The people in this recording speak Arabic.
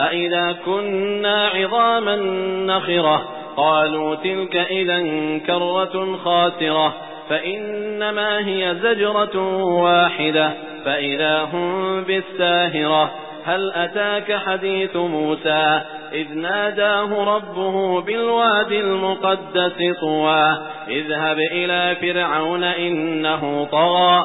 أئذا كنا عظاما نخرة قالوا تلك إذا كرة خاسرة فإنما هي زجرة واحدة فإذا هم بالساهرة هل أتاك حديث موسى إذ ناداه ربه بالواد المقدس طوى اذهب إلى فرعون إنه طغى